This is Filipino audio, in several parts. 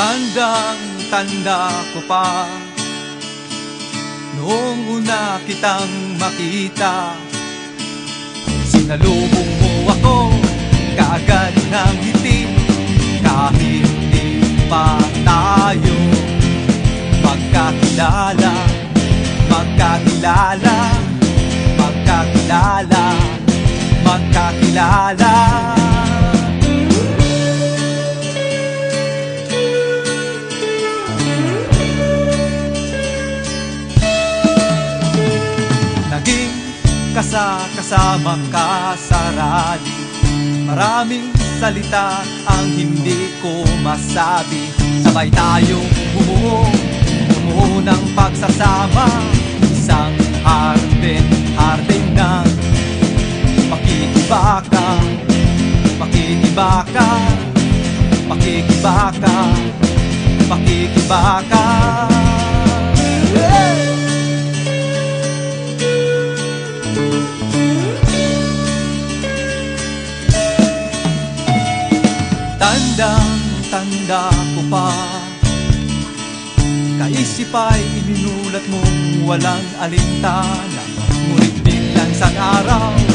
Tandang tanda ko pa. Noong una kitang makita Sinalubong mo ako Kaagad ng ngiti Kahit di pa tayo Magkakilala Magkakilala Magkakilala Magkakilala kasakasama ka sa rally. Maraming salita ang hindi ko masabi. Sabay tayong bumuo, bumuo ng pagsasama. Isang harden, harden ng Makikibaka, makikibaka Makikibaka, makikibaka Tandang tanda ko pa. Kaisip ay ibinulat mong walang alintana. Ngunit biglang sa araw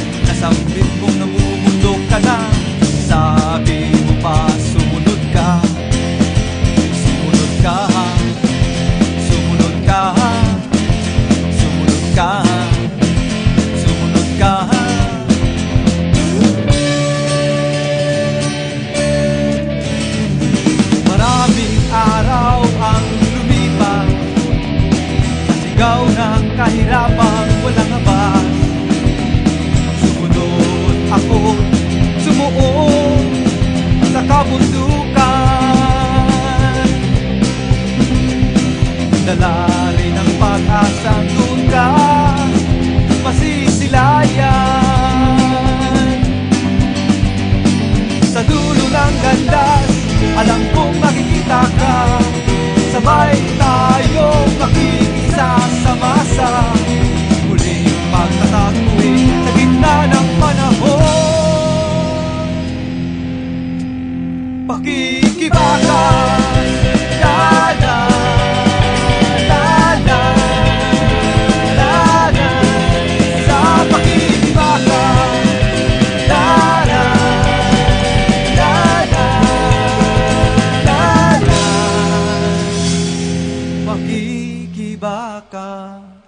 Sigaw ng kahirapang walang Osaka.